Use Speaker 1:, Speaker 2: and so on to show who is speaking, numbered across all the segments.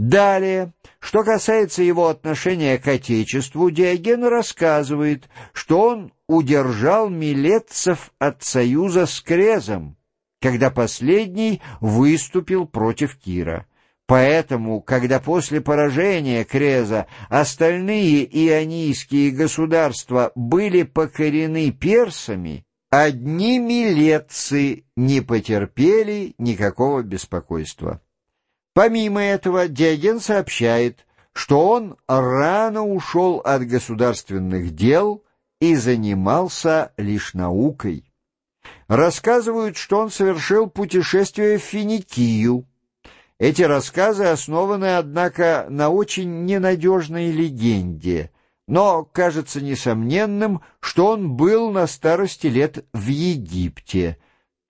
Speaker 1: Далее, что касается его отношения к Отечеству, Диоген рассказывает, что он удержал милетцев от союза с Крезом, когда последний выступил против Кира. Поэтому, когда после поражения Креза остальные ионийские государства были покорены персами, одни милетцы не потерпели никакого беспокойства. Помимо этого, Диоген сообщает, что он рано ушел от государственных дел и занимался лишь наукой. Рассказывают, что он совершил путешествие в Финикию. Эти рассказы основаны, однако, на очень ненадежной легенде, но кажется несомненным, что он был на старости лет в Египте.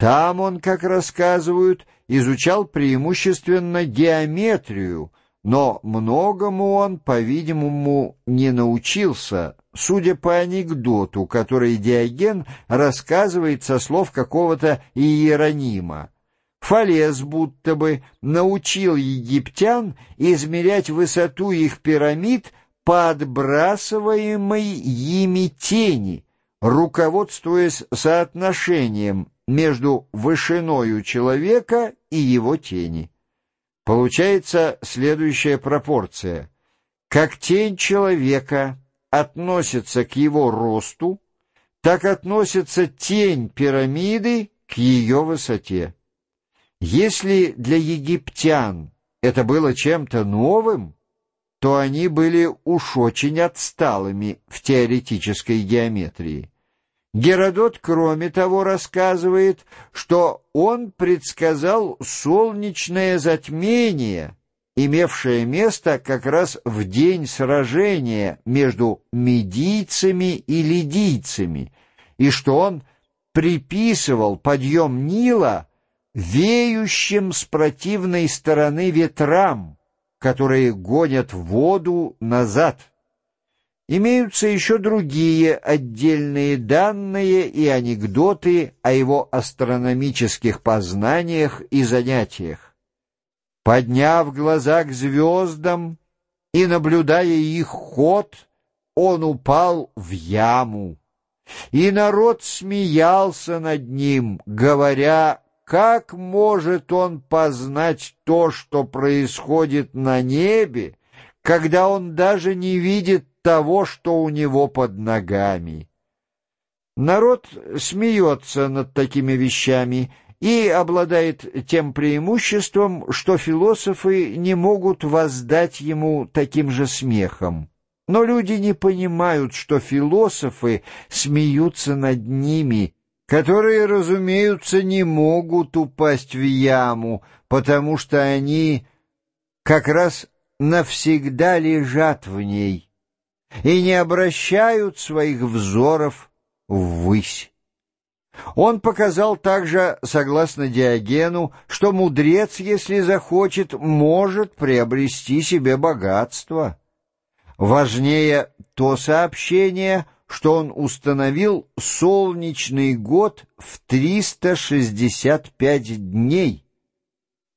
Speaker 1: Там он, как рассказывают, изучал преимущественно геометрию, но многому он, по-видимому, не научился, судя по анекдоту, который Диоген рассказывает со слов какого-то Иеронима. Фалес будто бы научил египтян измерять высоту их пирамид по отбрасываемой ими тени, руководствуясь соотношением между вышиною человека и его тени. Получается следующая пропорция. Как тень человека относится к его росту, так относится тень пирамиды к ее высоте. Если для египтян это было чем-то новым, то они были уж очень отсталыми в теоретической геометрии. Геродот, кроме того, рассказывает, что он предсказал солнечное затмение, имевшее место как раз в день сражения между медийцами и лидийцами, и что он приписывал подъем Нила веющим с противной стороны ветрам, которые гонят воду назад. Имеются еще другие отдельные данные и анекдоты о его астрономических познаниях и занятиях. Подняв глаза к звездам и наблюдая их ход, он упал в яму. И народ смеялся над ним, говоря, как может он познать то, что происходит на небе, когда он даже не видит того, что у него под ногами. Народ смеется над такими вещами и обладает тем преимуществом, что философы не могут воздать ему таким же смехом. Но люди не понимают, что философы смеются над ними, которые, разумеется, не могут упасть в яму, потому что они как раз навсегда лежат в ней и не обращают своих взоров ввысь. Он показал также, согласно Диогену, что мудрец, если захочет, может приобрести себе богатство. Важнее то сообщение, что он установил солнечный год в 365 дней.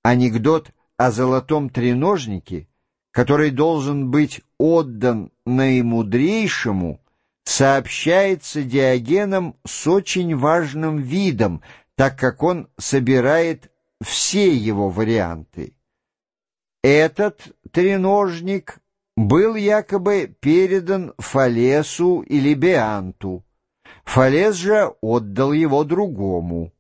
Speaker 1: Анекдот о золотом треножнике, который должен быть отдан наимудрейшему, сообщается Диогеном с очень важным видом, так как он собирает все его варианты. Этот треножник был якобы передан Фалесу или Беанту. Фалес же отдал его другому.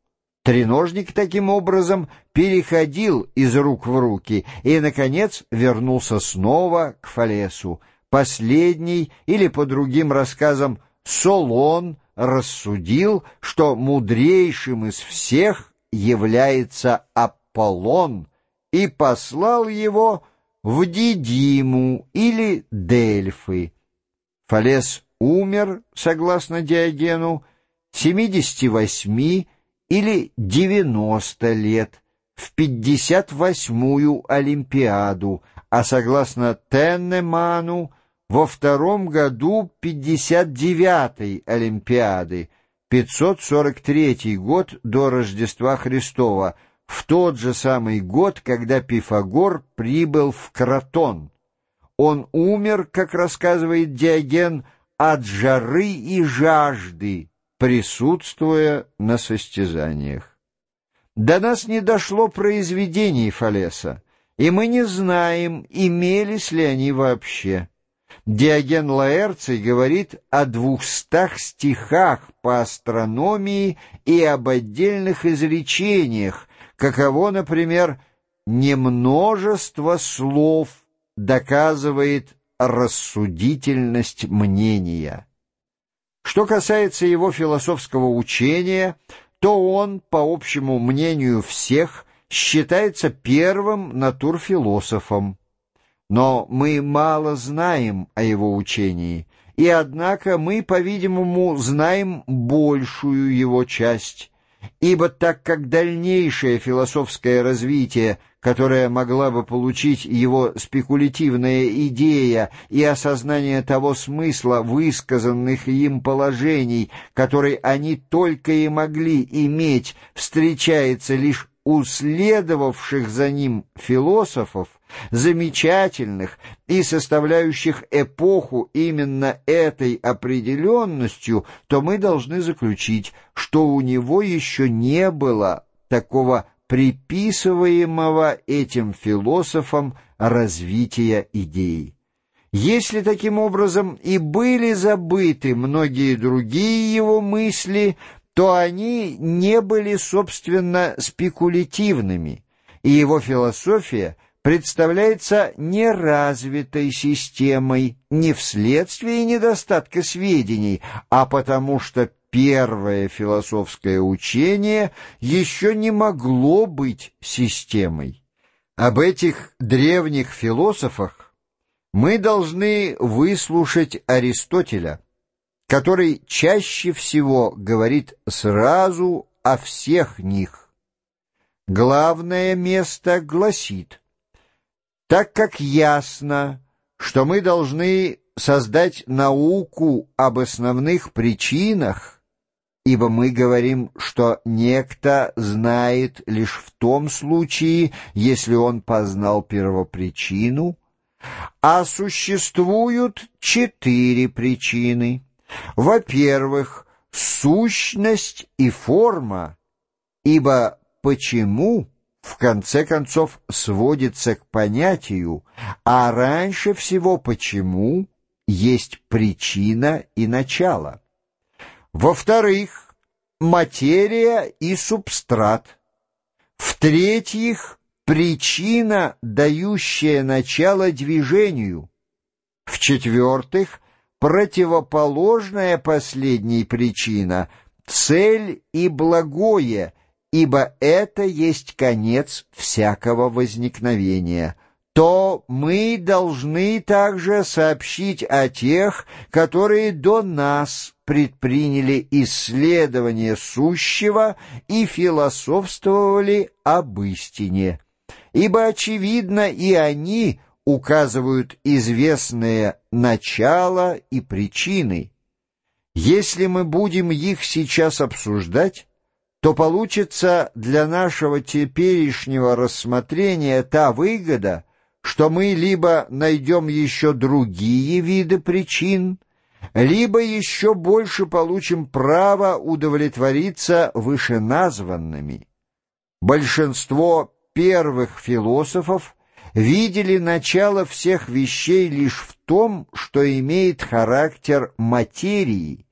Speaker 1: Треножник таким образом переходил из рук в руки и, наконец, вернулся снова к Фалесу. Последний, или по другим рассказам, Солон рассудил, что мудрейшим из всех является Аполлон, и послал его в Дидиму или Дельфы. Фалес умер, согласно Диогену, 78 или 90 лет в 58-ю Олимпиаду, а согласно Теннеману во втором году 59-й Олимпиады, 543 год до Рождества Христова, в тот же самый год, когда Пифагор прибыл в Кротон. Он умер, как рассказывает Диоген, от жары и жажды, присутствуя на состязаниях. До нас не дошло произведений Фалеса, и мы не знаем, имелись ли они вообще. Диоген Лаэрций говорит о двухстах стихах по астрономии и об отдельных изречениях, каково, например, «немножество слов доказывает рассудительность мнения». Что касается его философского учения, то он, по общему мнению всех, считается первым натурфилософом. Но мы мало знаем о его учении, и однако мы, по-видимому, знаем большую его часть, ибо так как дальнейшее философское развитие, которое могла бы получить его спекулятивная идея и осознание того смысла высказанных им положений, который они только и могли иметь, встречается лишь у следовавших за ним философов, замечательных и составляющих эпоху именно этой определенностью, то мы должны заключить, что у него еще не было такого приписываемого этим философам развития идей. Если таким образом и были забыты многие другие его мысли, то они не были, собственно, спекулятивными, и его философия представляется неразвитой системой не вследствие недостатка сведений, а потому что первое философское учение еще не могло быть системой. Об этих древних философах мы должны выслушать Аристотеля, который чаще всего говорит сразу о всех них. Главное место гласит, так как ясно, что мы должны создать науку об основных причинах, ибо мы говорим, что некто знает лишь в том случае, если он познал первопричину, а существуют четыре причины — во-первых, сущность и форма, ибо почему в конце концов сводится к понятию, а раньше всего почему есть причина и начало. Во-вторых, материя и субстрат. В-третьих, причина, дающая начало движению. В-четвертых, противоположная последней причина — цель и благое, ибо это есть конец всякого возникновения, то мы должны также сообщить о тех, которые до нас предприняли исследование сущего и философствовали об истине. Ибо, очевидно, и они — указывают известные начала и причины. Если мы будем их сейчас обсуждать, то получится для нашего теперешнего рассмотрения та выгода, что мы либо найдем еще другие виды причин, либо еще больше получим право удовлетвориться вышеназванными. Большинство первых философов видели начало всех вещей лишь в том, что имеет характер материи,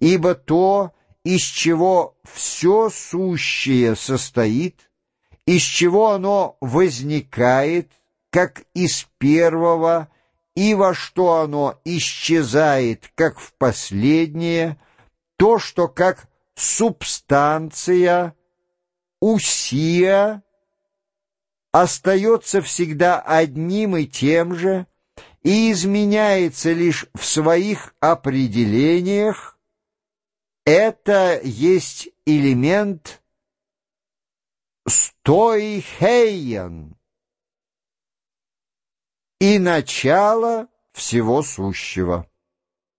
Speaker 1: ибо то, из чего все сущее состоит, из чего оно возникает, как из первого, и во что оно исчезает, как в последнее, то, что как субстанция, усия, остается всегда одним и тем же и изменяется лишь в своих определениях, это есть элемент стоихейен и начало всего сущего.